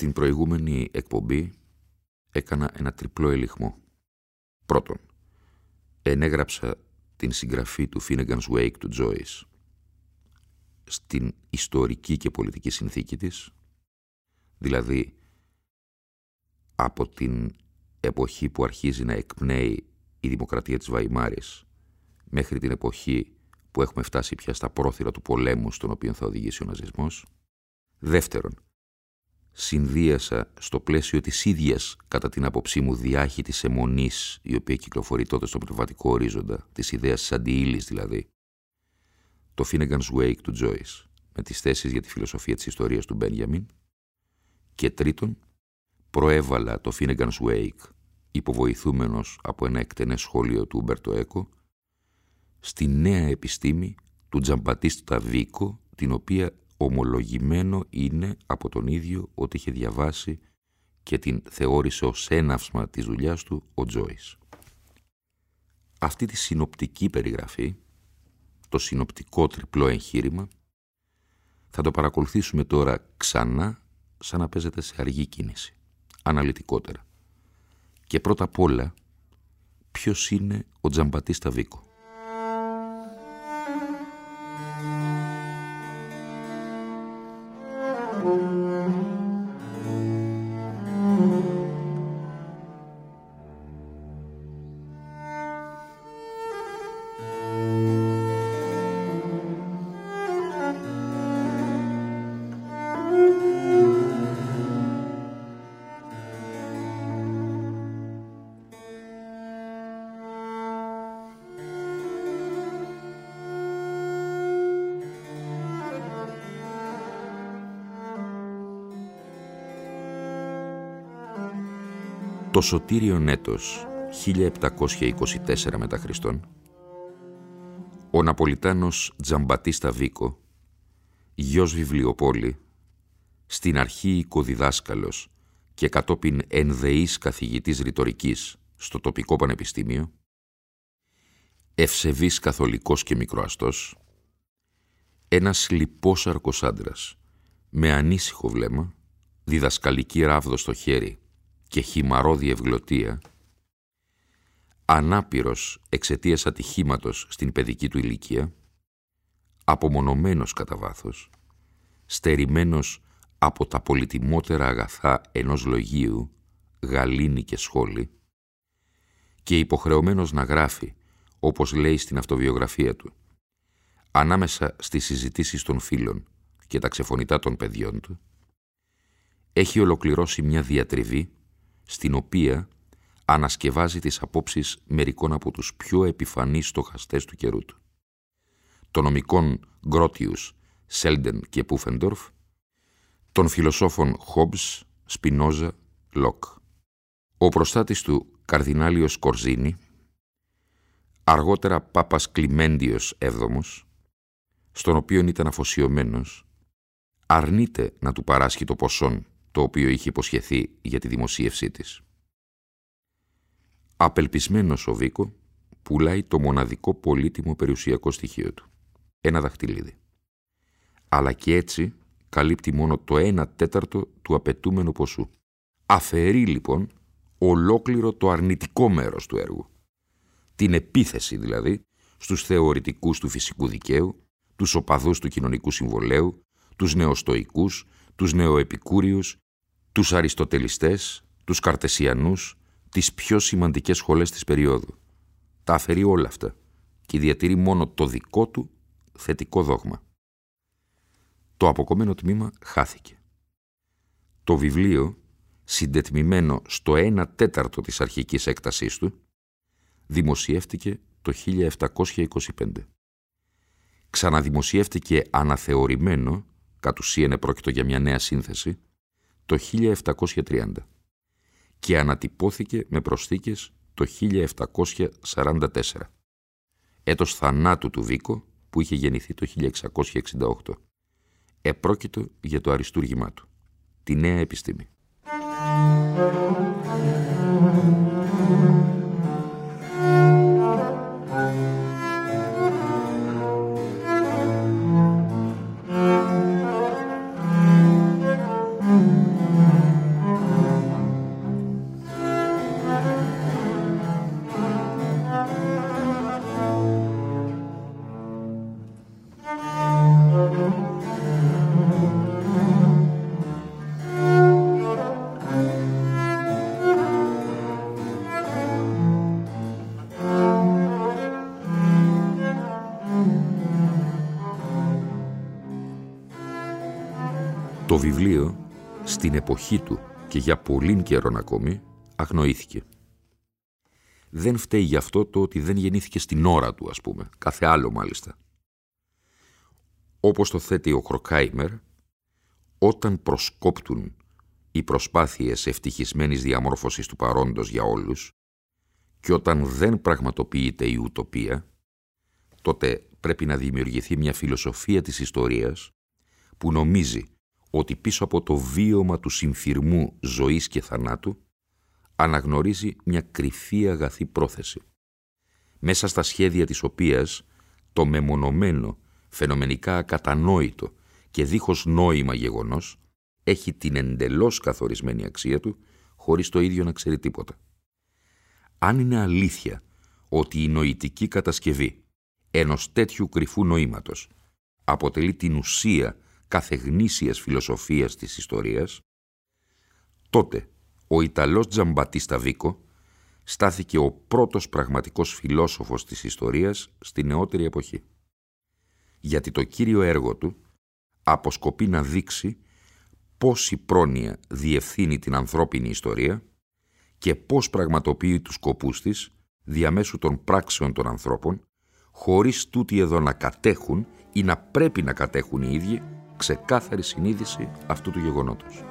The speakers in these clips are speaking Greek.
Στην προηγούμενη εκπομπή έκανα ένα τριπλό ελιχμό. Πρώτον, ενέγραψα την συγγραφή του Finnegan's Wake του Joyce στην ιστορική και πολιτική συνθήκη της, δηλαδή από την εποχή που αρχίζει να εκπνέει η δημοκρατία της Βαϊμάρης μέχρι την εποχή που έχουμε φτάσει πια στα πρόθυρα του πολέμου στον οποίο θα οδηγήσει ο ναζισμός. Δεύτερον, συνδύασα στο πλαίσιο της ίδιας κατά την άποψή μου διάχυτης αιμονής η οποία κυκλοφορεί τότε στο πνευματικό ορίζοντα, της ιδέας της αντιήλης δηλαδή, το Finnegan's Wake του Joyce με τις θέσεις για τη φιλοσοφία της ιστορίας του Μπένιαμιν. Και τρίτον προέβαλα το Finnegan's Wake υποβοηθούμενος από ένα εκτενές σχόλιο του Ούμπερτο Έκο στη νέα επιστήμη του Τζαμπατίστα Βίκο την οποία ομολογημένο είναι από τον ίδιο ότι είχε διαβάσει και την θεώρησε ως έναυσμα της δουλειάς του ο Τζόις. Αυτή τη συνοπτική περιγραφή, το συνοπτικό τριπλό εγχείρημα, θα το παρακολουθήσουμε τώρα ξανά σαν να παίζεται σε αργή κίνηση, αναλυτικότερα. Και πρώτα απ' όλα, ποιος είναι ο Τζαμπατίστα Βίκο; Το Σωτήριον έτος 1724 μετά Χριστόν, ο Ναπολιτάνος Τζαμπατίστα Βίκο, γιος βιβλιοπόλη, στην αρχή οικοδιδάσκαλος και κατόπιν ενδεής καθηγητής ρητορικής στο τοπικό πανεπιστήμιο, ευσεβής καθολικός και μικροαστός, ένας λιπόσαρκος άντρας, με ανήσυχο βλέμμα, διδασκαλική ράβδο στο χέρι και χυμαρόδη ευγλωτία, ανάπηρος εξαιτίας ατυχήματος στην παιδική του ηλικία, απομονωμένος κατά βάθος, στερημένος από τα πολυτιμότερα αγαθά ενός λογίου, γαλήνη και σχόλη, και υποχρεωμένος να γράφει, όπως λέει στην αυτοβιογραφία του, ανάμεσα στις συζητήσεις των φίλων και τα ξεφωνητά των παιδιών του, έχει ολοκληρώσει μια διατριβή στην οποία ανασκευάζει τις απόψεις μερικών από τους πιο επιφανείς στοχαστές του καιρού του. Των νομικών Γκρότιους, Σέλντεν και Πούφεντορφ, των φιλοσόφων Χόμπς, Σπινόζα, Λοκ. Ο προστάτης του Καρδινάλιος Κορζίνη, αργότερα Πάπας Κλιμέντιος Έβδομος, στον οποίον ήταν αφοσιωμένος, αρνείται να του παράσχει το ποσόν το οποίο είχε υποσχεθεί για τη δημοσίευσή της. Απελπισμένος ο Βίκο πουλάει το μοναδικό πολύτιμο περιουσιακό στοιχείο του, ένα δαχτυλίδι. Αλλά και έτσι καλύπτει μόνο το 1 τέταρτο του απαιτούμενου ποσού. Αφαιρεί λοιπόν ολόκληρο το αρνητικό μέρος του έργου. Την επίθεση δηλαδή στους θεωρητικούς του φυσικού δικαίου, τους οπαδούς του κοινωνικού συμβολέου, τους νεοστοικούς, τους νεοεπικούριους, τους αριστοτελιστές, τους Καρτεσιανούς, τις πιο σημαντικές σχολές της περίοδου. Τα αφαιρεί όλα αυτά και διατηρεί μόνο το δικό του θετικό δόγμα. Το αποκομμένο τμήμα χάθηκε. Το βιβλίο, συντετμημένο στο 1 τέταρτο της αρχικής έκτασής του, δημοσιεύτηκε το 1725. Ξαναδημοσιεύτηκε αναθεωρημένο, κατ' ουσίαν πρόκειτο για μια νέα σύνθεση, το 1730 και ανατυπώθηκε με προσθήκες το 1744, έτος θανάτου του Βίκο που είχε γεννηθεί το 1668. Επρόκειτο για το αριστούργημά του, τη νέα επιστήμη. Στην εποχή του και για πολλήν καιρόν ακόμη, αγνοήθηκε. Δεν φταίει γι' αυτό το ότι δεν γεννήθηκε στην ώρα του, ας πούμε, κάθε άλλο μάλιστα. Όπως το θέτει ο Κροκάιμερ, όταν προσκόπτουν οι προσπάθειες ευτυχισμένης διαμόρφωσης του παρόντος για όλους και όταν δεν πραγματοποιείται η ουτοπία, τότε πρέπει να δημιουργηθεί μια φιλοσοφία της ιστορίας που νομίζει ότι πίσω από το βίωμα του συμφυρμού ζωής και θανάτου αναγνωρίζει μια κρυφή αγαθή πρόθεση, μέσα στα σχέδια της οποίας το μεμονωμένο, φαινομενικά ακατανόητο και δίχως νόημα γεγονός έχει την εντελώς καθορισμένη αξία του χωρίς το ίδιο να ξέρει τίποτα. Αν είναι αλήθεια ότι η νοητική κατασκευή ενός τέτοιου κρυφού νοήματος αποτελεί την ουσία κάθε γνήσιας φιλοσοφίας της ιστορίας, τότε ο Ιταλός Τζαμπατίστα Βίκο στάθηκε ο πρώτος πραγματικός φιλόσοφος της ιστορίας στη νεότερη εποχή. Γιατί το κύριο έργο του αποσκοπεί να δείξει πώς η πρόνοια διευθύνει την ανθρώπινη ιστορία και πώς πραγματοποιεί τους σκοπούς της διαμέσου των πράξεων των ανθρώπων, χωρίς τούτοι εδώ να κατέχουν ή να πρέπει να κατέχουν οι ίδιοι ξεκάθαρη συνείδηση αυτού του γεγονότος.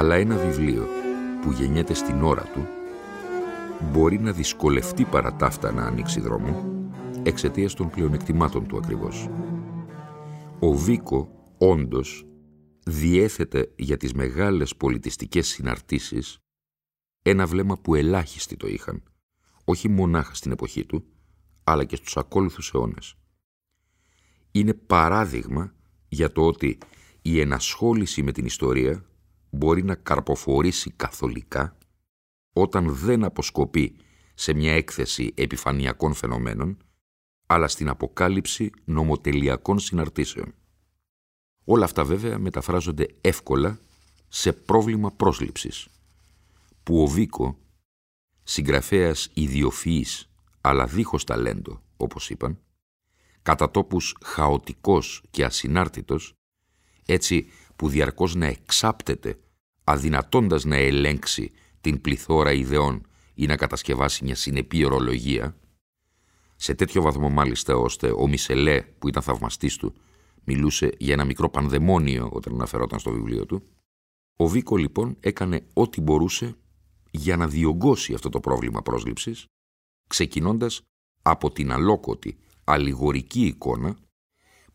Αλλά ένα βιβλίο που γεννιέται στην ώρα του μπορεί να δυσκολευτεί παρά ταύτα να ανοίξει δρόμο εξαιτίας των πλεονεκτημάτων του ακριβώς. Ο Βίκο όντως διέθετε για τις μεγάλες πολιτιστικές συναρτήσεις ένα βλέμμα που ελάχιστοι το είχαν, όχι μονάχα στην εποχή του, αλλά και στους ακόλουθους αιώνες. Είναι παράδειγμα για το ότι η ενασχόληση με την ιστορία μπορεί να καρποφορήσει καθολικά όταν δεν αποσκοπεί σε μια έκθεση επιφανειακών φαινομένων, αλλά στην αποκάλυψη νομοτελειακών συναρτήσεων. Όλα αυτά βέβαια μεταφράζονται εύκολα σε πρόβλημα πρόσληψης, που ο Βίκο, συγγραφέας ιδιοφυής αλλά δίχως ταλέντο, όπως είπαν, κατά τόπους χαοτικός και ασυνάρτητος, έτσι που διαρκώς να εξάπτεται, αδυνατώντας να ελέγξει την πληθώρα ιδεών ή να κατασκευάσει μια συνεπή ορολογία, σε τέτοιο βαθμό μάλιστα ώστε ο Μισελέ που ήταν θαυμαστής του μιλούσε για ένα μικρό πανδαιμόνιο όταν αναφερόταν στο βιβλίο του, Ο Βίκο λοιπόν έκανε ό,τι μπορούσε για να διωγγώσει αυτό το πρόβλημα πρόσληψης, ξεκινώντας από την αλόκοτη, αλληγορική εικόνα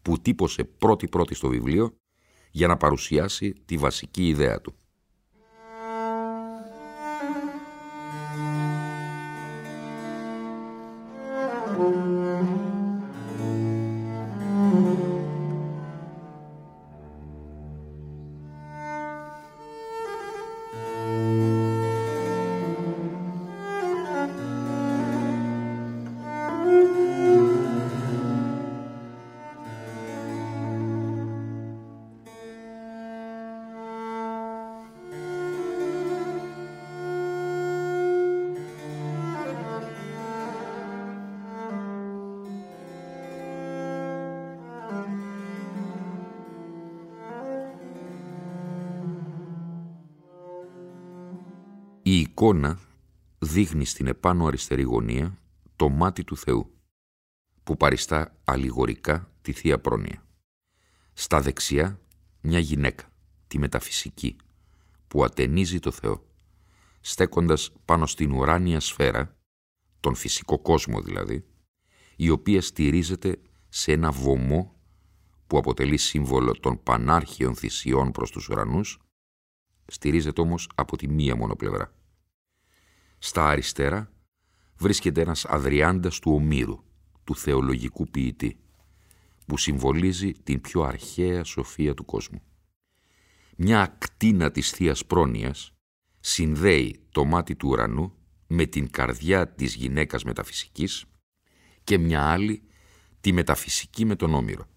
που τύπωσε πρώτη-πρώτη στο βιβλίο για να παρουσιάσει τη βασική ιδέα του. Εικόνα δείχνει στην επάνω αριστερή γωνία το μάτι του Θεού, που παριστά αλληγορικά τη Θεία Πρόνοια. Στα δεξιά μια γυναίκα, τη μεταφυσική, που ατενίζει το Θεό, στέκοντας πάνω στην ουράνια σφαίρα, τον φυσικό κόσμο δηλαδή, η οποία στηρίζεται σε ένα βωμό που αποτελεί σύμβολο των πανάρχιων θυσιών προς τους ουρανούς στηρίζεται όμως από τη μία μόνο πλευρά. Στα αριστερά βρίσκεται ένας αδριάντας του Ομήρου, του θεολογικού ποιητή, που συμβολίζει την πιο αρχαία σοφία του κόσμου. Μια ακτίνα της θείας Πρόνοιας συνδέει το μάτι του ουρανού με την καρδιά της γυναίκας μεταφυσικής και μια άλλη τη μεταφυσική με τον Όμηρο.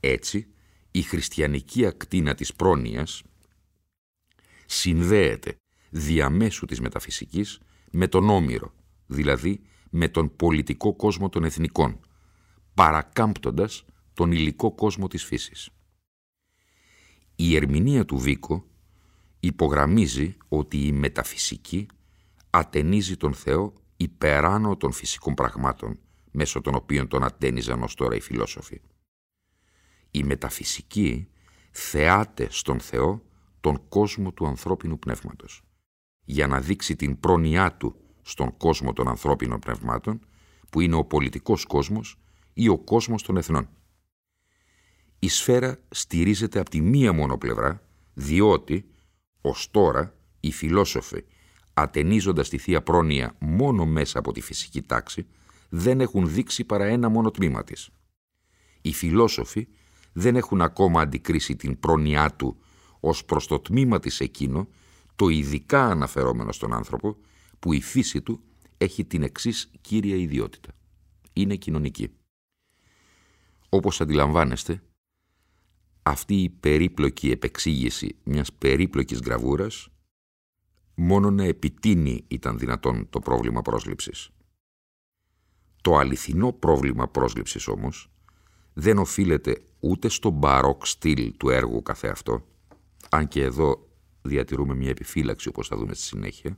Έτσι, η χριστιανική ακτίνα της πρόνοιας συνδέεται διαμέσου της μεταφυσικής με τον Όμηρο, δηλαδή με τον πολιτικό κόσμο των εθνικών, παρακάμπτοντας τον υλικό κόσμο της φύσης. Η ερμηνεία του Βίκο υπογραμμίζει ότι η μεταφυσική ατενίζει τον Θεό υπεράνω των φυσικών πραγμάτων, μέσω των οποίων τον ατένιζαν ως τώρα οι φιλόσοφοι. Η μεταφυσική θεάται στον Θεό τον κόσμο του ανθρώπινου πνεύματος, για να δείξει την πρόνοιά του στον κόσμο των ανθρώπινων πνευμάτων, που είναι ο πολιτικός κόσμος ή ο κόσμος των εθνών. Η σφαίρα στηρίζεται από τη μία μόνο πλευρά, διότι, ως τώρα, οι φιλόσοφοι, ατενίζοντας τη Θεία Πρόνοια μόνο μέσα από τη φυσική τάξη, δεν έχουν δείξει παρά ένα μόνο τμήμα της. Οι φιλόσοφοι δεν έχουν ακόμα αντικρίσει την πρόνοιά του ως προς το τμήμα της εκείνο, το ειδικά αναφερόμενο στον άνθρωπο, που η φύση του έχει την εξής κύρια ιδιότητα. Είναι κοινωνική. Όπως αντιλαμβάνεστε, αυτή η περίπλοκη επεξήγηση μιας περίπλοκης γραβούρας μόνο να επιτείνει ήταν δυνατόν το πρόβλημα πρόσληψης. Το αληθινό πρόβλημα πρόσληψης όμως δεν οφείλεται ούτε στο μπαρόκ στυλ του έργου καθεαυτό, αν και εδώ διατηρούμε μια επιφύλαξη όπως θα δούμε στη συνέχεια,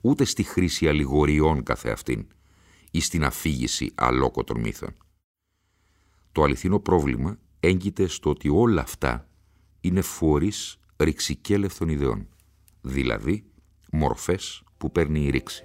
ούτε στη χρήση αλληγοριών καθεαυτήν ή στην αφήγηση αλόκοτων μύθων. Το αληθινό πρόβλημα έγκυται στο ότι όλα αυτά είναι φορείς ρηξικέλευθων ιδεών, δηλαδή μορφές που παίρνει η ρήξη.